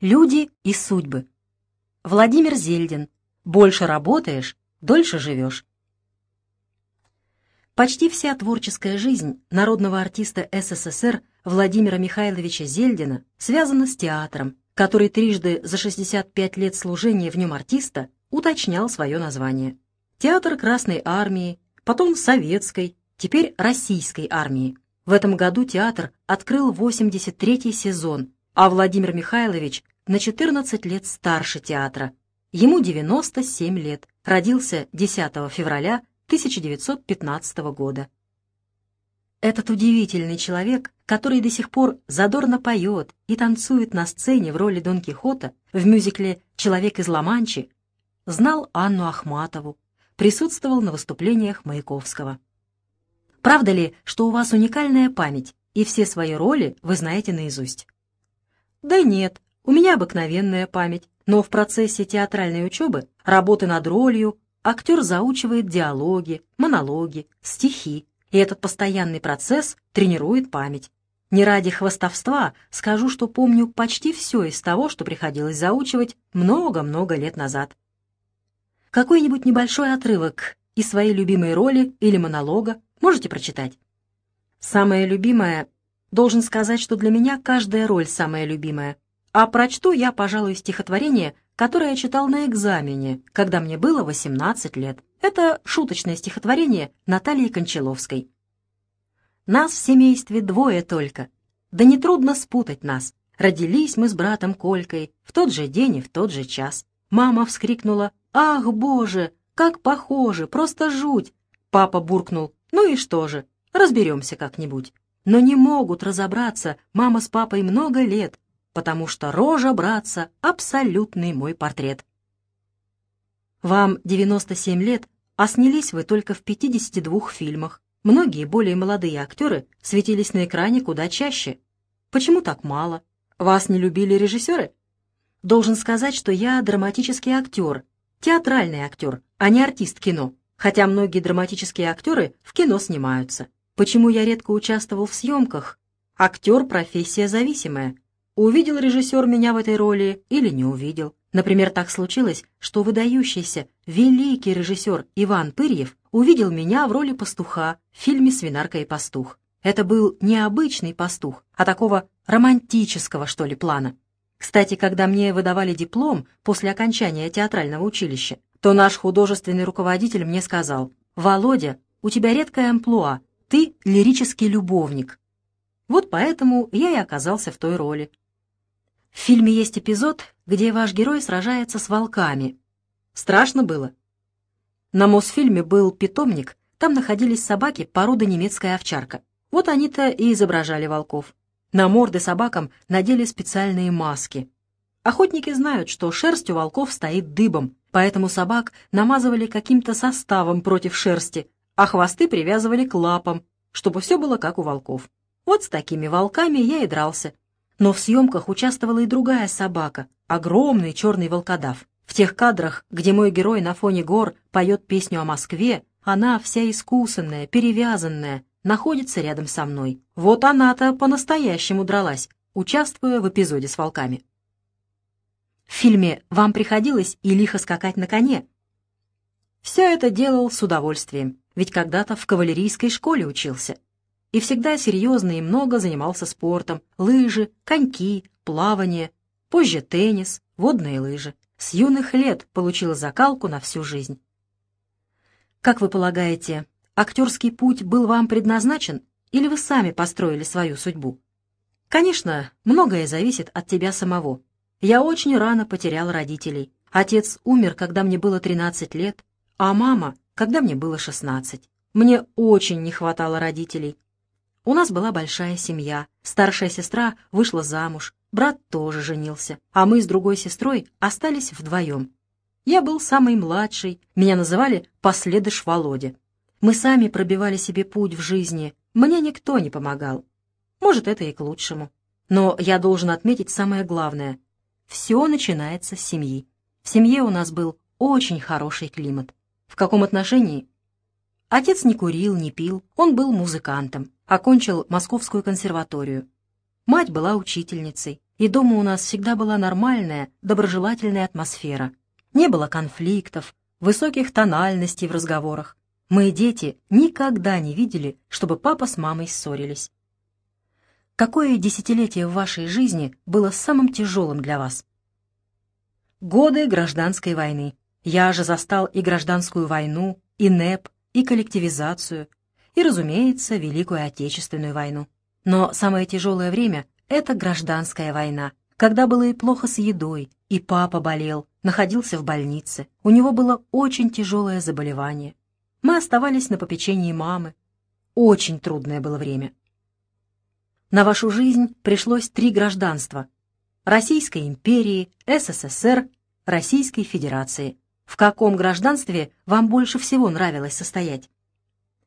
Люди и судьбы. Владимир Зельдин. Больше работаешь, дольше живешь. Почти вся творческая жизнь народного артиста СССР Владимира Михайловича Зельдина связана с театром, который трижды за 65 лет служения в нем артиста уточнял свое название. Театр Красной Армии, потом Советской, теперь Российской Армии. В этом году театр открыл 83-й сезон, а Владимир Михайлович на 14 лет старше театра. Ему 97 лет, родился 10 февраля 1915 года. Этот удивительный человек, который до сих пор задорно поет и танцует на сцене в роли Дон Кихота в мюзикле «Человек из Ла-Манчи», знал Анну Ахматову, присутствовал на выступлениях Маяковского. Правда ли, что у вас уникальная память, и все свои роли вы знаете наизусть? Да нет, у меня обыкновенная память, но в процессе театральной учебы, работы над ролью, актер заучивает диалоги, монологи, стихи, и этот постоянный процесс тренирует память. Не ради хвастовства скажу, что помню почти все из того, что приходилось заучивать много-много лет назад. Какой-нибудь небольшой отрывок из своей любимой роли или монолога можете прочитать? Самое любимое, должен сказать, что для меня каждая роль самая любимая. А прочту я, пожалуй, стихотворение, которое я читал на экзамене, когда мне было 18 лет. Это шуточное стихотворение Натальи Кончаловской. «Нас в семействе двое только, да нетрудно спутать нас. Родились мы с братом Колькой в тот же день и в тот же час. Мама вскрикнула «Ах, боже, как похоже, просто жуть!» Папа буркнул «Ну и что же, разберемся как-нибудь». Но не могут разобраться мама с папой много лет, потому что рожа братца — абсолютный мой портрет. Вам 97 лет, а снялись вы только в 52 фильмах. Многие более молодые актеры светились на экране куда чаще. Почему так мало? Вас не любили режиссеры? Должен сказать, что я драматический актер, театральный актер, а не артист кино, хотя многие драматические актеры в кино снимаются. Почему я редко участвовал в съемках? Актер — профессия зависимая. Увидел режиссер меня в этой роли или не увидел. Например, так случилось, что выдающийся, великий режиссер Иван Пырьев увидел меня в роли пастуха в фильме «Свинарка и пастух». Это был не обычный пастух, а такого романтического, что ли, плана. Кстати, когда мне выдавали диплом после окончания театрального училища, то наш художественный руководитель мне сказал, «Володя, у тебя редкая амплуа, ты лирический любовник». Вот поэтому я и оказался в той роли. В фильме есть эпизод, где ваш герой сражается с волками. Страшно было? На Мосфильме был питомник, там находились собаки породы немецкая овчарка. Вот они-то и изображали волков. На морды собакам надели специальные маски. Охотники знают, что шерсть у волков стоит дыбом, поэтому собак намазывали каким-то составом против шерсти, а хвосты привязывали к лапам, чтобы все было как у волков. Вот с такими волками я и дрался. Но в съемках участвовала и другая собака, огромный черный волкодав. В тех кадрах, где мой герой на фоне гор поет песню о Москве, она вся искусанная, перевязанная, находится рядом со мной. Вот она-то по-настоящему дралась, участвуя в эпизоде с волками. В фильме «Вам приходилось и лихо скакать на коне». Все это делал с удовольствием, ведь когда-то в кавалерийской школе учился и всегда серьезно и много занимался спортом. Лыжи, коньки, плавание, позже теннис, водные лыжи. С юных лет получил закалку на всю жизнь. Как вы полагаете, актерский путь был вам предназначен, или вы сами построили свою судьбу? Конечно, многое зависит от тебя самого. Я очень рано потерял родителей. Отец умер, когда мне было 13 лет, а мама, когда мне было 16. Мне очень не хватало родителей, у нас была большая семья. Старшая сестра вышла замуж, брат тоже женился, а мы с другой сестрой остались вдвоем. Я был самый младший, меня называли «последыш Володя». Мы сами пробивали себе путь в жизни, мне никто не помогал. Может, это и к лучшему. Но я должен отметить самое главное. Все начинается с семьи. В семье у нас был очень хороший климат. В каком отношении? Отец не курил, не пил, он был музыкантом окончил Московскую консерваторию. Мать была учительницей. и дома у нас всегда была нормальная, доброжелательная атмосфера. Не было конфликтов, высоких тональностей в разговорах. Мы, дети, никогда не видели, чтобы папа с мамой ссорились. Какое десятилетие в вашей жизни было самым тяжелым для вас? Годы гражданской войны. Я же застал и гражданскую войну, и НЭП, и коллективизацию, и, разумеется, Великую Отечественную войну. Но самое тяжелое время — это гражданская война, когда было и плохо с едой, и папа болел, находился в больнице. У него было очень тяжелое заболевание. Мы оставались на попечении мамы. Очень трудное было время. На вашу жизнь пришлось три гражданства — Российской империи, СССР, Российской Федерации. В каком гражданстве вам больше всего нравилось состоять?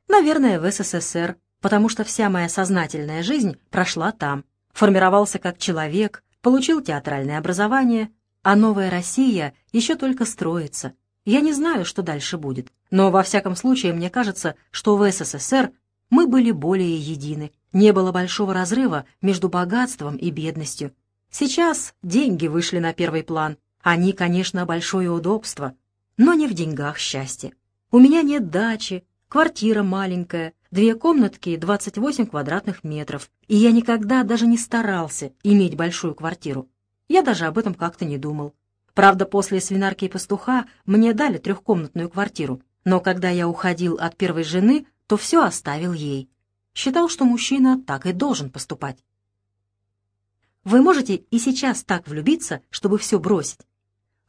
Наверное, в СССР, потому что вся моя сознательная жизнь прошла там. Формировался как человек, получил театральное образование, а новая Россия еще только строится. Я не знаю, что дальше будет, но во всяком случае мне кажется, что в СССР мы были более едины. Не было большого разрыва между богатством и бедностью. Сейчас деньги вышли на первый план. Они, конечно, большое удобство, но не в деньгах счастье. У меня нет дачи, квартира маленькая, две комнатки 28 квадратных метров, и я никогда даже не старался иметь большую квартиру. Я даже об этом как-то не думал. Правда, после свинарки и пастуха мне дали трехкомнатную квартиру, но когда я уходил от первой жены, то все оставил ей. Считал, что мужчина так и должен поступать. Вы можете и сейчас так влюбиться, чтобы все бросить?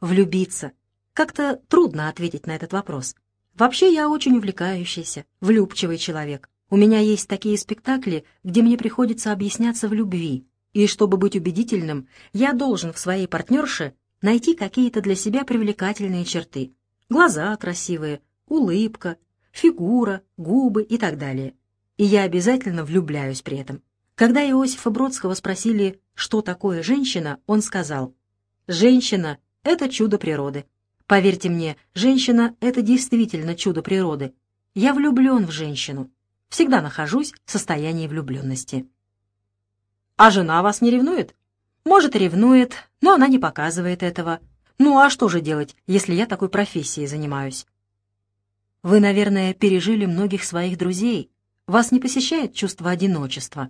Влюбиться. Как-то трудно ответить на этот вопрос. Вообще я очень увлекающийся, влюбчивый человек. У меня есть такие спектакли, где мне приходится объясняться в любви, и чтобы быть убедительным, я должен в своей партнерше найти какие-то для себя привлекательные черты. Глаза красивые, улыбка, фигура, губы и так далее. И я обязательно влюбляюсь при этом. Когда Иосифа Бродского спросили, что такое женщина, он сказал, «Женщина — это чудо природы. Поверьте мне, женщина — это действительно чудо природы. Я влюблен в женщину. Всегда нахожусь в состоянии влюбленности. А жена вас не ревнует? Может, ревнует, но она не показывает этого. Ну а что же делать, если я такой профессией занимаюсь? Вы, наверное, пережили многих своих друзей. Вас не посещает чувство одиночества.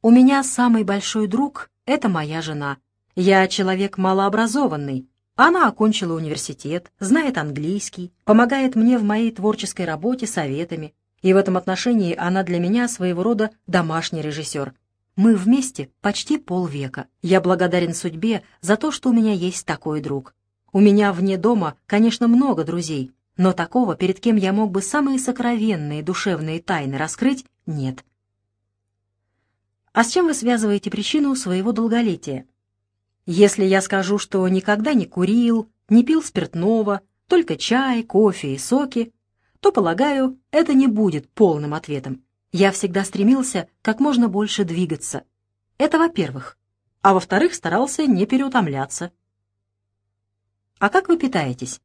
У меня самый большой друг — это моя жена. Я человек малообразованный, она окончила университет, знает английский, помогает мне в моей творческой работе советами, и в этом отношении она для меня своего рода домашний режиссер. Мы вместе почти полвека. Я благодарен судьбе за то, что у меня есть такой друг. У меня вне дома, конечно, много друзей, но такого, перед кем я мог бы самые сокровенные душевные тайны раскрыть, нет. А с чем вы связываете причину своего долголетия? Если я скажу, что никогда не курил, не пил спиртного, только чай, кофе и соки, то, полагаю, это не будет полным ответом. Я всегда стремился как можно больше двигаться. Это во-первых. А во-вторых, старался не переутомляться. А как вы питаетесь?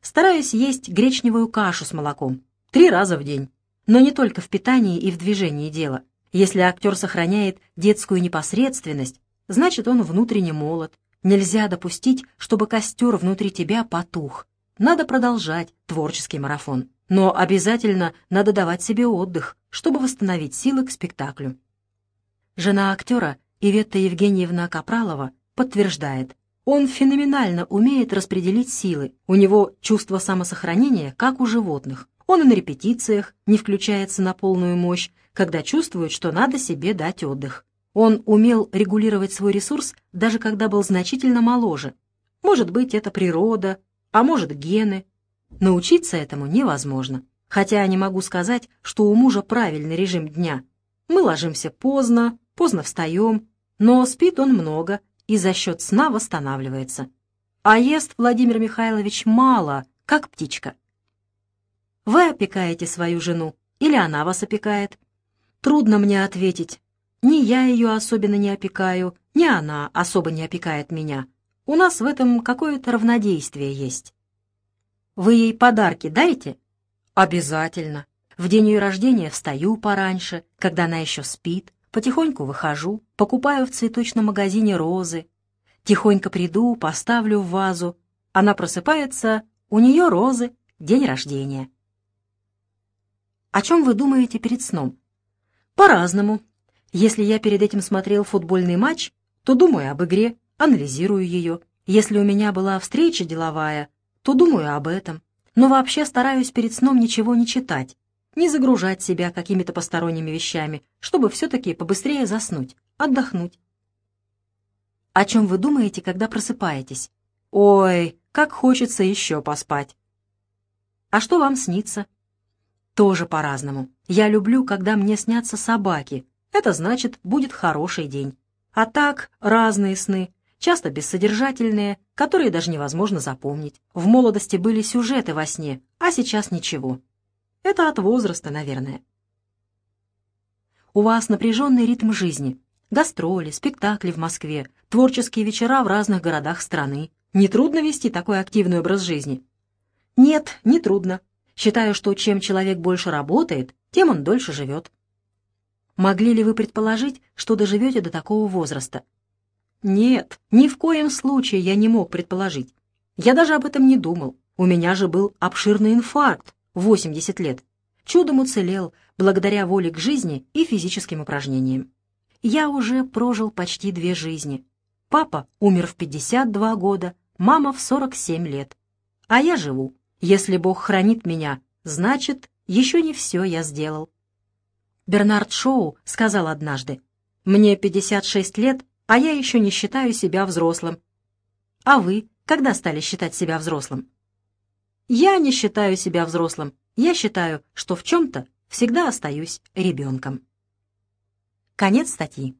Стараюсь есть гречневую кашу с молоком три раза в день. Но не только в питании и в движении дело. Если актер сохраняет детскую непосредственность, значит, он внутренне молод. Нельзя допустить, чтобы костер внутри тебя потух. Надо продолжать творческий марафон. Но обязательно надо давать себе отдых, чтобы восстановить силы к спектаклю. Жена актера Иветта Евгеньевна Капралова подтверждает, он феноменально умеет распределить силы, у него чувство самосохранения, как у животных. Он и на репетициях не включается на полную мощь, когда чувствует, что надо себе дать отдых. Он умел регулировать свой ресурс, даже когда был значительно моложе. Может быть, это природа, а может, гены. Научиться этому невозможно. Хотя я не могу сказать, что у мужа правильный режим дня. Мы ложимся поздно, поздно встаем, но спит он много и за счет сна восстанавливается. А ест Владимир Михайлович мало, как птичка. Вы опекаете свою жену или она вас опекает? Трудно мне ответить, ни я ее особенно не опекаю, ни она особо не опекает меня. У нас в этом какое-то равнодействие есть. Вы ей подарки дарите? Обязательно. В день ее рождения встаю пораньше, когда она еще спит, потихоньку выхожу, покупаю в цветочном магазине розы, тихонько приду, поставлю в вазу. Она просыпается, у нее розы, день рождения. О чем вы думаете перед сном? По-разному. Если я перед этим смотрел футбольный матч, то думаю об игре, анализирую ее. Если у меня была встреча деловая, то думаю об этом. Но вообще стараюсь перед сном ничего не читать, не загружать себя какими-то посторонними вещами, чтобы все-таки побыстрее заснуть, отдохнуть. О чем вы думаете, когда просыпаетесь? Ой, как хочется еще поспать. А что вам снится? Тоже по-разному. Я люблю, когда мне снятся собаки. Это значит, будет хороший день. А так, разные сны, часто бессодержательные, которые даже невозможно запомнить. В молодости были сюжеты во сне, а сейчас ничего. Это от возраста, наверное. У вас напряженный ритм жизни. Гастроли, спектакли в Москве, творческие вечера в разных городах страны. Не трудно вести такой активный образ жизни? Нет, не трудно. Считаю, что чем человек больше работает, тем он дольше живет. Могли ли вы предположить, что доживете до такого возраста? Нет, ни в коем случае я не мог предположить. Я даже об этом не думал. У меня же был обширный инфаркт, 80 лет. Чудом уцелел, благодаря воле к жизни и физическим упражнениям. Я уже прожил почти две жизни. Папа умер в 52 года, мама в 47 лет. А я живу. Если Бог хранит меня, значит, еще не все я сделал. Бернард Шоу сказал однажды, «Мне 56 лет, а я еще не считаю себя взрослым». А вы когда стали считать себя взрослым? Я не считаю себя взрослым. Я считаю, что в чем-то всегда остаюсь ребенком. Конец статьи.